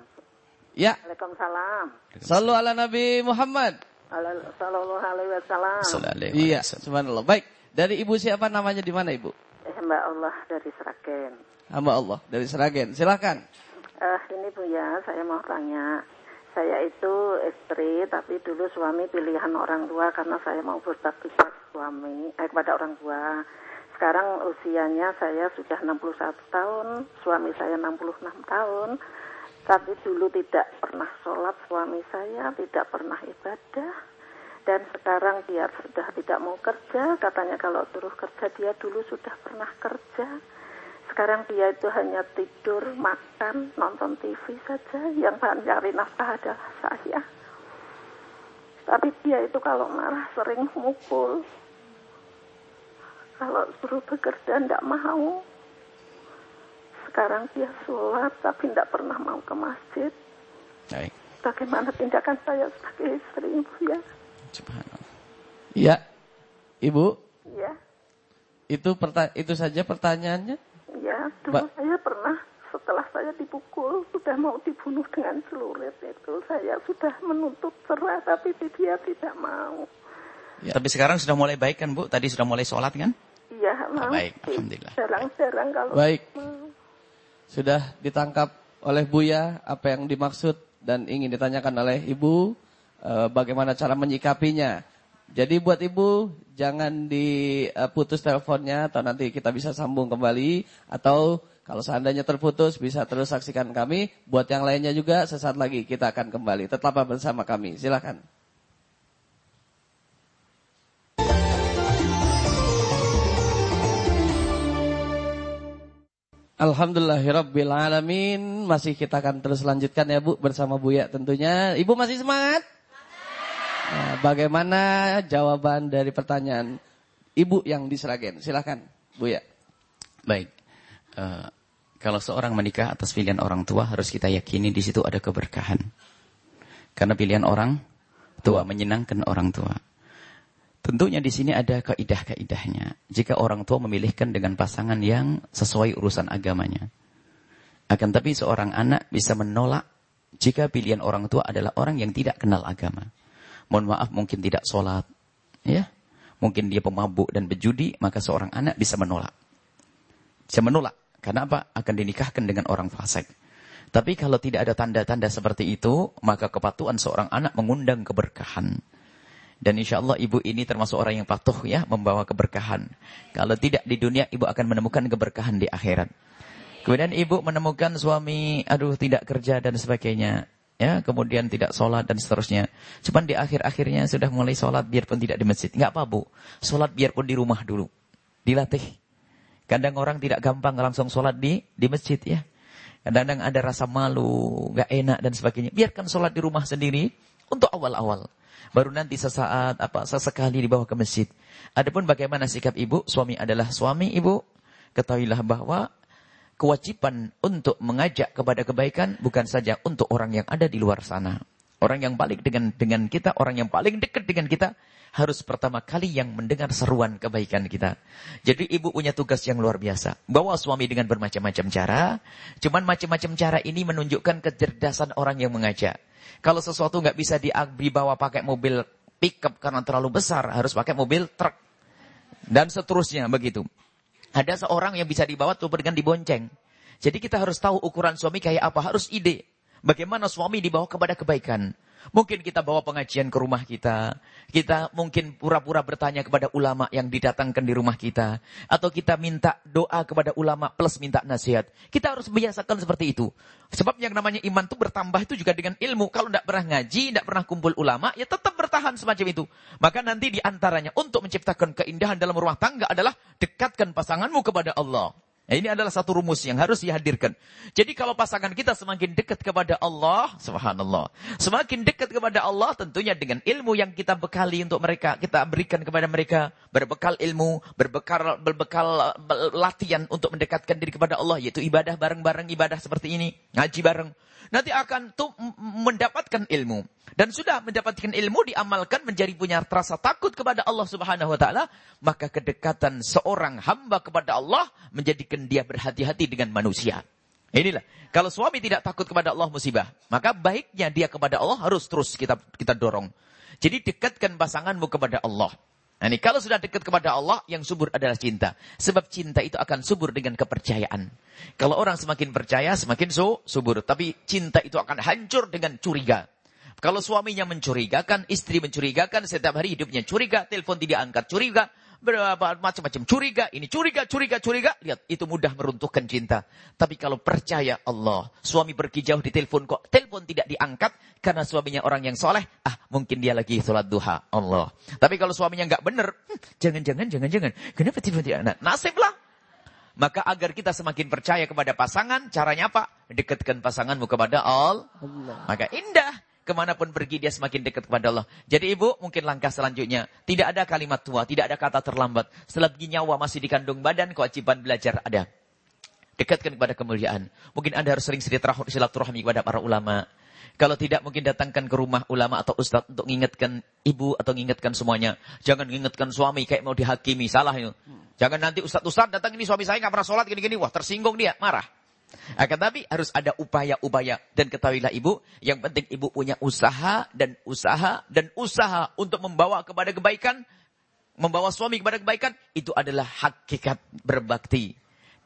Ya. Waalaikumsalam. Salam ala Nabi Muhammad. Sallallahu alaihi wasallam. Iya, subhanallah. Baik, dari Ibu siapa namanya di mana Ibu? Hamba Allah dari Seragen. Hamba Allah dari Seragen. Silakan. Uh, ini Bu ya, saya mau tanya. Saya itu istri, tapi dulu suami pilihan orang tua karena saya mau berbakti suami, eh, kepada orang tua. Sekarang usianya saya sudah 61 tahun, suami saya 66 tahun. Tapi dulu tidak pernah sholat suami saya, tidak pernah ibadah. Dan sekarang dia sudah tidak mau kerja, katanya kalau suruh kerja dia dulu sudah pernah kerja. Sekarang dia itu hanya tidur, makan, nonton TV saja. Yang cari nafkah adalah saya. Tapi dia itu kalau marah sering mukul, kalau suruh bekerja tidak mau. Sekarang dia sholat tapi tidak pernah mau ke masjid. Baik. Bagaimana tindakan saya sebagai istri ibu ya? Subhanallah. Iya. Ibu? Iya. Itu itu saja pertanyaannya? Iya, dulu ba saya pernah setelah saya dipukul sudah mau dibunuh dengan celurit itu saya sudah menuntut cerai tapi dia tidak mau. Ya. Tapi sekarang sudah mulai baik kan Bu? Tadi sudah mulai sholat kan? Iya, oh, baik, alhamdulillah. Jarang-jarang kalau Baik. Sudah ditangkap oleh Buya apa yang dimaksud dan ingin ditanyakan oleh Ibu e, bagaimana cara menyikapinya. Jadi buat Ibu jangan diputus teleponnya atau nanti kita bisa sambung kembali atau kalau seandainya terputus bisa terus saksikan kami. Buat yang lainnya juga sesaat lagi kita akan kembali. Tetaplah bersama kami. Silakan. Alhamdulillahirrabbilalamin Masih kita akan terus lanjutkan ya Bu Bersama Buya tentunya. Ibu masih semangat? Nah, bagaimana jawaban dari pertanyaan Ibu yang di Seragen Silahkan Buya Baik. Uh, Kalau seorang menikah atas pilihan orang tua Harus kita yakini di situ ada keberkahan. Karena pilihan orang tua Menyenangkan orang tua Tentunya di sini ada kaidah-kaidahnya. Jika orang tua memilihkan dengan pasangan yang sesuai urusan agamanya. Akan tapi seorang anak bisa menolak jika pilihan orang tua adalah orang yang tidak kenal agama. Mohon maaf mungkin tidak sholat. Ya, Mungkin dia pemabuk dan berjudi, maka seorang anak bisa menolak. Bisa menolak. Karena apa? Akan dinikahkan dengan orang fasik. Tapi kalau tidak ada tanda-tanda seperti itu, maka kepatuhan seorang anak mengundang keberkahan. Dan insya Allah ibu ini termasuk orang yang patuh ya, membawa keberkahan. Kalau tidak di dunia, ibu akan menemukan keberkahan di akhirat. Kemudian ibu menemukan suami, aduh tidak kerja dan sebagainya. Ya, kemudian tidak sholat dan seterusnya. Cuman di akhir-akhirnya sudah mulai sholat biarpun tidak di masjid. Enggak apa bu, sholat biarpun di rumah dulu. Dilatih. Kadang orang tidak gampang langsung sholat di di masjid ya. Kadang-kadang ada rasa malu, nggak enak dan sebagainya. Biarkan sholat di rumah sendiri untuk awal-awal. Baru nanti sesaat apa sesekali dibawa ke masjid. Adapun bagaimana sikap ibu, suami adalah suami ibu. Ketahuilah bahwa kewajiban untuk mengajak kepada kebaikan bukan saja untuk orang yang ada di luar sana. Orang yang paling dengan dengan kita, orang yang paling dekat dengan kita harus pertama kali yang mendengar seruan kebaikan kita. Jadi ibu punya tugas yang luar biasa. Bawa suami dengan bermacam-macam cara. Cuman macam-macam cara ini menunjukkan kecerdasan orang yang mengajak. Kalau sesuatu nggak bisa dibawa pakai mobil pickup karena terlalu besar, harus pakai mobil truk. Dan seterusnya begitu. Ada seorang yang bisa dibawa tuh dengan dibonceng. Jadi kita harus tahu ukuran suami kayak apa, harus ide. Bagaimana suami dibawa kepada kebaikan. Mungkin kita bawa pengajian ke rumah kita. Kita mungkin pura-pura bertanya kepada ulama yang didatangkan di rumah kita. Atau kita minta doa kepada ulama plus minta nasihat. Kita harus biasakan seperti itu. Sebab yang namanya iman itu bertambah itu juga dengan ilmu. Kalau tidak pernah ngaji, tidak pernah kumpul ulama, ya tetap bertahan semacam itu. Maka nanti di antaranya untuk menciptakan keindahan dalam rumah tangga adalah dekatkan pasanganmu kepada Allah. Nah, ini adalah satu rumus yang harus dihadirkan. Jadi kalau pasangan kita semakin dekat kepada Allah, subhanallah. Semakin dekat kepada Allah tentunya dengan ilmu yang kita bekali untuk mereka, kita berikan kepada mereka. Berbekal ilmu, berbekal, berbekal latihan untuk mendekatkan diri kepada Allah. Yaitu ibadah bareng-bareng, ibadah seperti ini. Ngaji bareng nanti akan mendapatkan ilmu. Dan sudah mendapatkan ilmu diamalkan menjadi punya rasa takut kepada Allah Subhanahu wa taala, maka kedekatan seorang hamba kepada Allah menjadikan dia berhati-hati dengan manusia. Inilah, kalau suami tidak takut kepada Allah musibah, maka baiknya dia kepada Allah harus terus kita kita dorong. Jadi dekatkan pasanganmu kepada Allah. Nah ini kalau sudah dekat kepada Allah, yang subur adalah cinta. Sebab cinta itu akan subur dengan kepercayaan. Kalau orang semakin percaya, semakin su subur. Tapi cinta itu akan hancur dengan curiga. Kalau suaminya mencurigakan, istri mencurigakan, setiap hari hidupnya curiga, telepon tidak angkat curiga, macam-macam curiga, ini curiga, curiga, curiga. Lihat, itu mudah meruntuhkan cinta. Tapi kalau percaya Allah, suami pergi jauh di telepon kok, telepon tidak diangkat karena suaminya orang yang soleh, ah mungkin dia lagi sholat duha. Allah. Tapi kalau suaminya nggak benar, hmm, jangan-jangan, jangan-jangan, kenapa tiba-tiba nah, nasiblah. Maka agar kita semakin percaya kepada pasangan, caranya apa? Dekatkan pasanganmu kepada Allah. Maka indah ke mana pun pergi dia semakin dekat kepada Allah. Jadi ibu mungkin langkah selanjutnya. Tidak ada kalimat tua, tidak ada kata terlambat. Selagi nyawa masih dikandung badan, kewajiban belajar ada. Dekatkan kepada kemuliaan. Mungkin anda harus sering silaturahmi kepada para ulama. Kalau tidak mungkin datangkan ke rumah ulama atau ustaz untuk mengingatkan ibu atau mengingatkan semuanya. Jangan mengingatkan suami kayak mau dihakimi. Salah itu. Jangan nanti ustaz-ustaz datang ini suami saya nggak pernah sholat gini-gini. Wah tersinggung dia, marah. Akan tapi harus ada upaya-upaya. Dan ketahuilah ibu, yang penting ibu punya usaha dan usaha dan usaha untuk membawa kepada kebaikan. Membawa suami kepada kebaikan, itu adalah hakikat berbakti.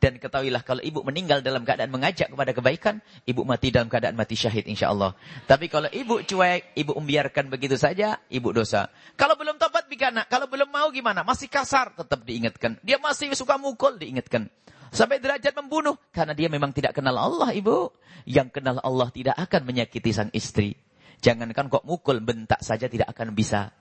Dan ketahuilah kalau ibu meninggal dalam keadaan mengajak kepada kebaikan, ibu mati dalam keadaan mati syahid insya Allah. Tapi kalau ibu cuek, ibu membiarkan begitu saja, ibu dosa. Kalau belum tobat, bikana. Kalau belum mau gimana? Masih kasar, tetap diingatkan. Dia masih suka mukul, diingatkan. Sampai derajat membunuh. Karena dia memang tidak kenal Allah, ibu. Yang kenal Allah tidak akan menyakiti sang istri. Jangankan kok mukul, bentak saja tidak akan bisa.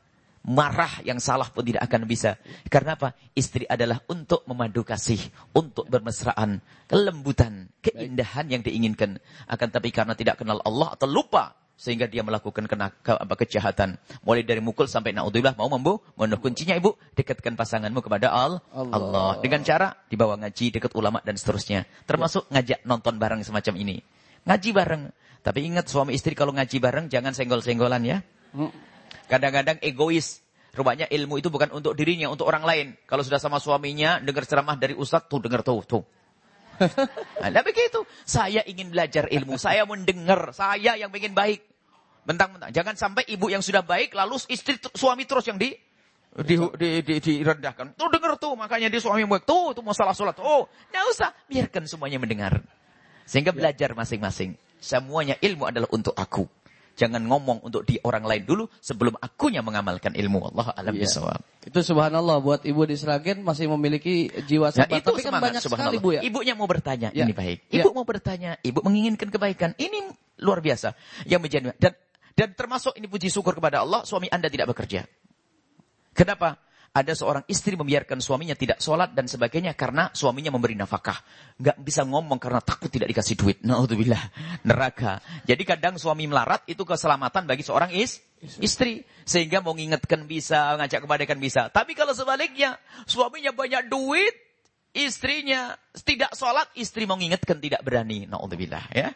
Marah yang salah pun tidak akan bisa. Karena apa? Istri adalah untuk memadu kasih. Untuk bermesraan. Kelembutan. Keindahan yang diinginkan. Akan tapi karena tidak kenal Allah atau lupa sehingga dia melakukan kena, ke, apa, kejahatan. Mulai dari mukul sampai naudzubillah mau membunuh. Membunuh kuncinya ibu, dekatkan pasanganmu kepada Allah. Allah. Allah. Dengan cara dibawa ngaji, dekat ulama dan seterusnya. Termasuk ngajak nonton bareng semacam ini. Ngaji bareng. Tapi ingat suami istri kalau ngaji bareng jangan senggol-senggolan ya. Hmm. Kadang-kadang egois. Rupanya ilmu itu bukan untuk dirinya, untuk orang lain. Kalau sudah sama suaminya, dengar ceramah dari ustadz, tuh dengar tuh, tuh. Nah, begitu. Saya ingin belajar ilmu. Saya mendengar. Saya yang ingin baik. Bentang-bentang. Jangan sampai ibu yang sudah baik, lalu istri suami terus yang di di, di, di, direndahkan. Tuh dengar tuh, makanya dia suami baik. Tuh, tuh masalah sholat. Oh, nggak usah. Biarkan semuanya mendengar. Sehingga ya. belajar masing-masing. Semuanya ilmu adalah untuk aku. Jangan ngomong untuk di orang lain dulu sebelum akunya mengamalkan ilmu. Allah alam Iya. bisawab. Itu subhanallah buat ibu di Sragen masih memiliki jiwa Nah, sabar. itu Tapi kan semangat, banyak sekali subhanallah. Bu ya. Ibunya mau bertanya, Ya. ini baik. Ya. Ibu mau bertanya, ibu menginginkan kebaikan. Ini luar biasa. Yang menjadi dan dan termasuk ini puji syukur kepada Allah, suami Anda tidak bekerja. Kenapa? Ada seorang istri membiarkan suaminya tidak sholat dan sebagainya karena suaminya memberi nafkah. Nggak bisa ngomong karena takut tidak dikasih duit. Naudzubillah. Neraka. Jadi kadang suami melarat itu keselamatan bagi seorang is, istri. Sehingga mau ngingetkan bisa, ngajak kebaikan bisa. Tapi kalau sebaliknya, suaminya banyak duit, istrinya tidak sholat, istri mau ngingetkan tidak berani. Naudzubillah ya.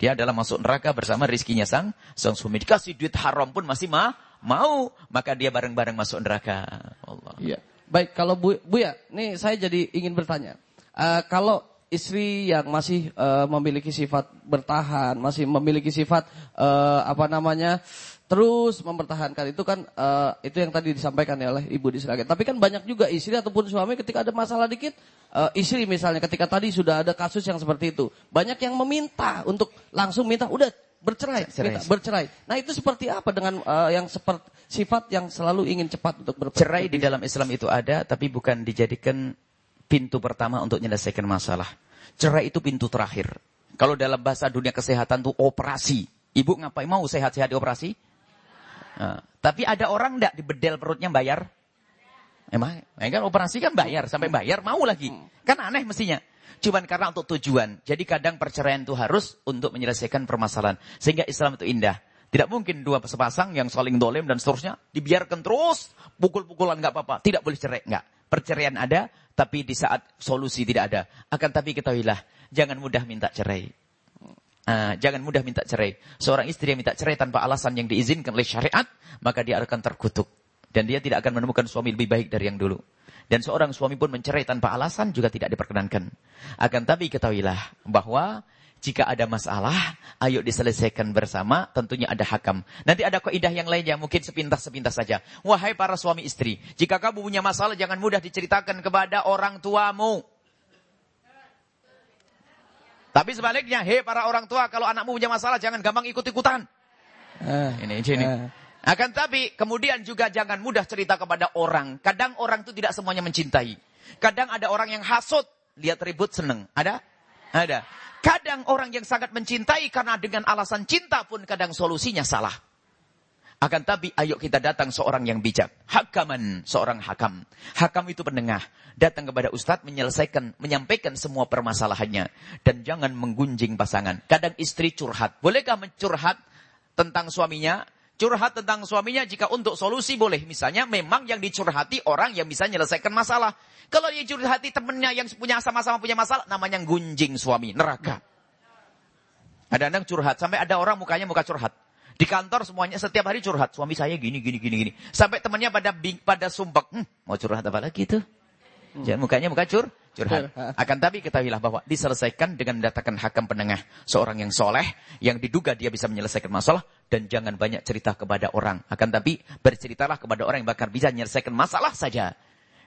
Dia adalah masuk neraka bersama rizkinya sang sang suami. Dikasih duit haram pun masih ma, mau. Maka dia bareng-bareng masuk neraka. Allah. Iya. Baik, kalau Bu, Bu ya, nih saya jadi ingin bertanya. Eh, kalau istri yang masih eh, memiliki sifat bertahan, masih memiliki sifat eh, apa namanya terus mempertahankan itu kan eh, itu yang tadi disampaikan ya oleh Ibu di Sragen. Tapi kan banyak juga istri ataupun suami ketika ada masalah dikit, eh, istri misalnya ketika tadi sudah ada kasus yang seperti itu, banyak yang meminta untuk langsung minta udah bercerai, Cerai. minta bercerai. Nah itu seperti apa dengan eh, yang seperti sifat yang selalu ingin cepat untuk bercerai? Cerai di dalam Islam itu ada, tapi bukan dijadikan pintu pertama untuk menyelesaikan masalah. Cerai itu pintu terakhir. Kalau dalam bahasa dunia kesehatan itu operasi. Ibu ngapain mau sehat-sehat di operasi? Nah, tapi ada orang enggak di bedel perutnya bayar? Emang, ya kan operasi kan bayar, sampai bayar mau lagi. Kan aneh mestinya. Cuman karena untuk tujuan. Jadi kadang perceraian itu harus untuk menyelesaikan permasalahan. Sehingga Islam itu indah. Tidak mungkin dua sepasang yang saling dolim dan seterusnya dibiarkan terus pukul-pukulan nggak apa-apa. Tidak boleh cerai, nggak. Perceraian ada, tapi di saat solusi tidak ada. Akan tapi ketahuilah, jangan mudah minta cerai. Ah, jangan mudah minta cerai. Seorang istri yang minta cerai tanpa alasan yang diizinkan oleh syariat, maka dia akan terkutuk. Dan dia tidak akan menemukan suami lebih baik dari yang dulu. Dan seorang suami pun mencerai tanpa alasan juga tidak diperkenankan. Akan tapi ketahuilah bahwa jika ada masalah, ayo diselesaikan bersama, tentunya ada hakam. Nanti ada kaidah yang lainnya, mungkin sepintas-sepintas saja. Wahai para suami istri, jika kamu punya masalah, jangan mudah diceritakan kepada orang tuamu. Tapi sebaliknya, hei para orang tua, kalau anakmu punya masalah, jangan gampang ikut-ikutan. Ah, Ini, ini. ah. Akan tapi, kemudian juga jangan mudah cerita kepada orang. Kadang orang itu tidak semuanya mencintai. Kadang ada orang yang hasut, lihat ribut seneng. Ada? Ada. Kadang orang yang sangat mencintai karena dengan alasan cinta pun kadang solusinya salah. Akan tapi ayo kita datang seorang yang bijak. Hakaman, seorang hakam. Hakam itu penengah. Datang kepada ustadz menyelesaikan, menyampaikan semua permasalahannya. Dan jangan menggunjing pasangan. Kadang istri curhat. Bolehkah mencurhat tentang suaminya? Curhat tentang suaminya jika untuk solusi boleh. Misalnya memang yang dicurhati orang yang bisa menyelesaikan masalah. Kalau yang curhati temennya yang punya sama-sama punya masalah, namanya gunjing suami, neraka. Ada anak curhat, sampai ada orang mukanya muka curhat. Di kantor semuanya setiap hari curhat. Suami saya gini, gini, gini, gini. Sampai temannya pada bing, pada sumpah. Hmm, mau curhat apa lagi tuh? Jangan mukanya muka cur, curhat. Akan tapi ketahuilah bahwa diselesaikan dengan mendatangkan hakam penengah. Seorang yang soleh, yang diduga dia bisa menyelesaikan masalah. Dan jangan banyak cerita kepada orang. Akan tapi berceritalah kepada orang yang bakal bisa menyelesaikan masalah saja.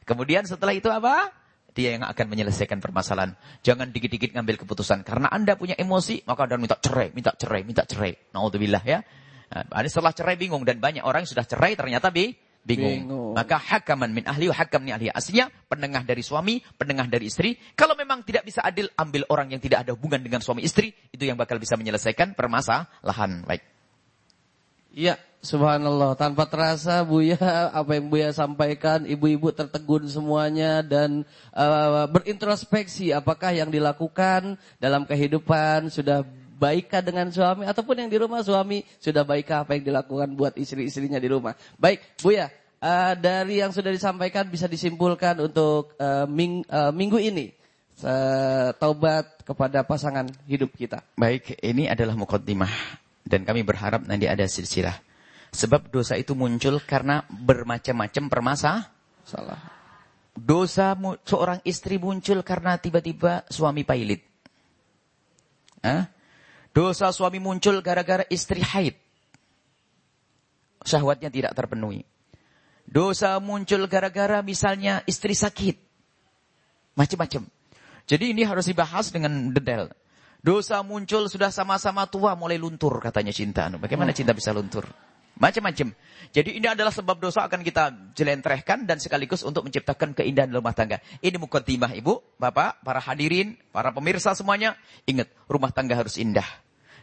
Kemudian setelah itu apa? Dia yang akan menyelesaikan permasalahan. Jangan dikit-dikit ngambil keputusan. Karena anda punya emosi, maka anda minta cerai, minta cerai, minta cerai. Na'udzubillah ya. Nah, setelah cerai bingung. Dan banyak orang yang sudah cerai ternyata bi bingung. Bingung. Maka hakaman min ahli wa hakam min ahli. Aslinya penengah dari suami, penengah dari istri. Kalau memang tidak bisa adil, ambil orang yang tidak ada hubungan dengan suami istri. Itu yang bakal bisa menyelesaikan permasalahan. Baik. Iya, subhanallah. Tanpa terasa Buya, apa yang Buya sampaikan, ibu-ibu tertegun semuanya dan eh, berintrospeksi apakah yang dilakukan dalam kehidupan sudah baikkah dengan suami ataupun yang di rumah suami sudah baikkah apa yang dilakukan buat istri-istrinya di rumah. Baik, Buya, eh, dari yang sudah disampaikan bisa disimpulkan untuk eh, ming- eh, minggu ini taubat kepada pasangan hidup kita. Baik, ini adalah mukaddimah dan kami berharap nanti ada silsilah. Sebab dosa itu muncul karena bermacam-macam permasalahan. Salah. Dosa seorang istri muncul karena tiba-tiba suami pailit. Hah? Dosa suami muncul gara-gara istri haid. Syahwatnya tidak terpenuhi. Dosa muncul gara-gara misalnya istri sakit. Macam-macam. Jadi ini harus dibahas dengan detail. Dosa muncul sudah sama-sama tua mulai luntur katanya cinta. Bagaimana cinta bisa luntur? Macam-macam. Jadi ini adalah sebab dosa akan kita jelentrehkan dan sekaligus untuk menciptakan keindahan rumah tangga. Ini mukaddimah ibu, bapak, para hadirin, para pemirsa semuanya. Ingat, rumah tangga harus indah.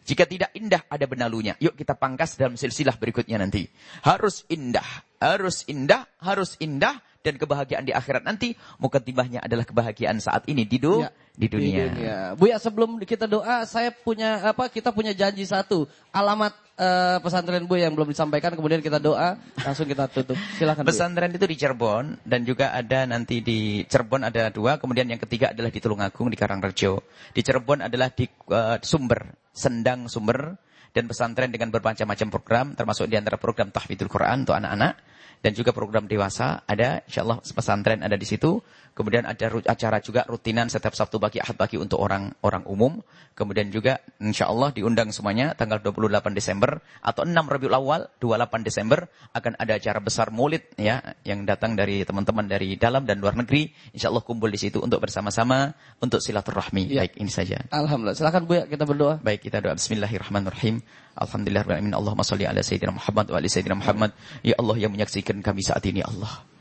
Jika tidak indah, ada benalunya. Yuk kita pangkas dalam silsilah berikutnya nanti. Harus indah, harus indah, harus indah, dan kebahagiaan di akhirat nanti mukaddimahnya adalah kebahagiaan saat ini di, du ya, di dunia. Di dunia. Bu ya sebelum kita doa saya punya apa kita punya janji satu alamat uh, pesantren Bu yang belum disampaikan kemudian kita doa langsung kita tutup. Silakan. Pesantren Bu. itu di Cirebon dan juga ada nanti di Cirebon ada dua kemudian yang ketiga adalah di Tulungagung di Karangrejo. Di Cirebon adalah di uh, Sumber Sendang Sumber dan pesantren dengan bermacam-macam program termasuk di antara program tahfidzul Quran untuk anak-anak dan juga program dewasa ada insyaallah pesantren ada di situ Kemudian ada acara juga rutinan setiap Sabtu pagi Ahad pagi untuk orang-orang umum. Kemudian juga insya Allah diundang semuanya tanggal 28 Desember atau 6 Rabiul Awal 28 Desember akan ada acara besar Maulid ya yang datang dari teman-teman dari dalam dan luar negeri. Insya Allah kumpul di situ untuk bersama-sama untuk silaturahmi. Ya. Baik ini saja. Alhamdulillah. Silakan Bu ya kita berdoa. Baik kita doa Bismillahirrahmanirrahim. Alhamdulillah Allahumma salli ala Sayyidina Muhammad wa ala Sayyidina Muhammad. Ya Allah yang menyaksikan kami saat ini Allah.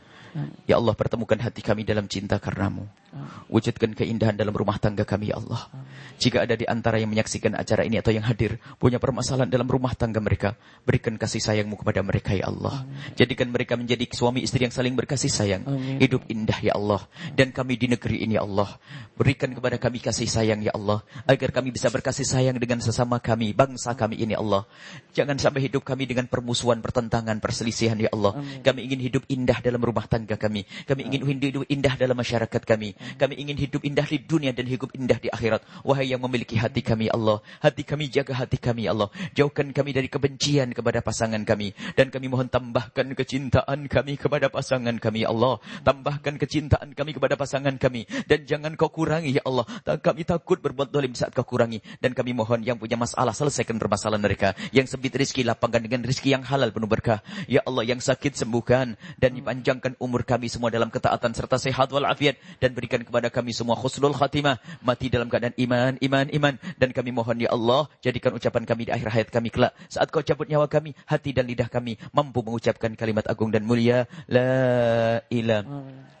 Ya Allah pertemukan hati kami dalam cinta karenamu. Wujudkan keindahan dalam rumah tangga kami ya Allah. Jika ada di antara yang menyaksikan acara ini atau yang hadir punya permasalahan dalam rumah tangga mereka, berikan kasih sayangmu kepada mereka ya Allah. Jadikan mereka menjadi suami istri yang saling berkasih sayang. Hidup indah ya Allah. Dan kami di negeri ini ya Allah. Berikan kepada kami kasih sayang ya Allah. Agar kami bisa berkasih sayang dengan sesama kami, bangsa kami ini ya Allah. Jangan sampai hidup kami dengan permusuhan, pertentangan, perselisihan ya Allah. Kami ingin hidup indah dalam rumah tangga kami. Kami ingin hidup indah dalam masyarakat kami. Kami ingin hidup indah di dunia dan hidup indah di akhirat. Wahai yang memiliki hati kami Allah. Hati kami jaga hati kami Allah. Jauhkan kami dari kebencian kepada pasangan kami. Dan kami mohon tambahkan kecintaan kami kepada pasangan kami Allah. Tambahkan kecintaan kami kepada pasangan kami. Dan jangan kau kurangi ya Allah. Kami takut berbuat dolim saat kau kurangi. Dan kami mohon yang punya masalah selesaikan permasalahan mereka. Yang sempit rizki lapangkan dengan rizki yang halal penuh berkah. Ya Allah yang sakit sembuhkan. Dan dipanjangkan umur kami semua dalam ketaatan serta sehat walafiat. Dan berikan kepada kami semua khusnul khatimah, mati dalam keadaan iman, iman, iman. Dan kami mohon ya Allah, jadikan ucapan kami di akhir hayat kami kelak. Saat kau cabut nyawa kami, hati dan lidah kami mampu mengucapkan kalimat agung dan mulia. La ilaha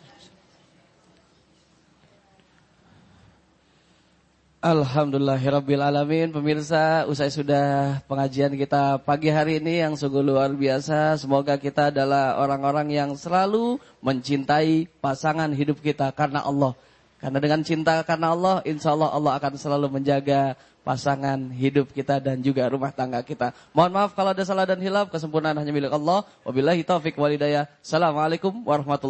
Alhamdulillahirrabbilalamin Pemirsa usai sudah pengajian kita pagi hari ini yang sungguh luar biasa Semoga kita adalah orang-orang yang selalu mencintai pasangan hidup kita karena Allah. Karena dengan cinta karena Allah Insya Allah Allah akan selalu menjaga pasangan hidup kita dan juga rumah tangga kita. Mohon maaf kalau ada salah dan hilaf Kesempurnaan hanya milik Allah. Wabillahi taufiq walidayah Assalamualaikum warahmatullahi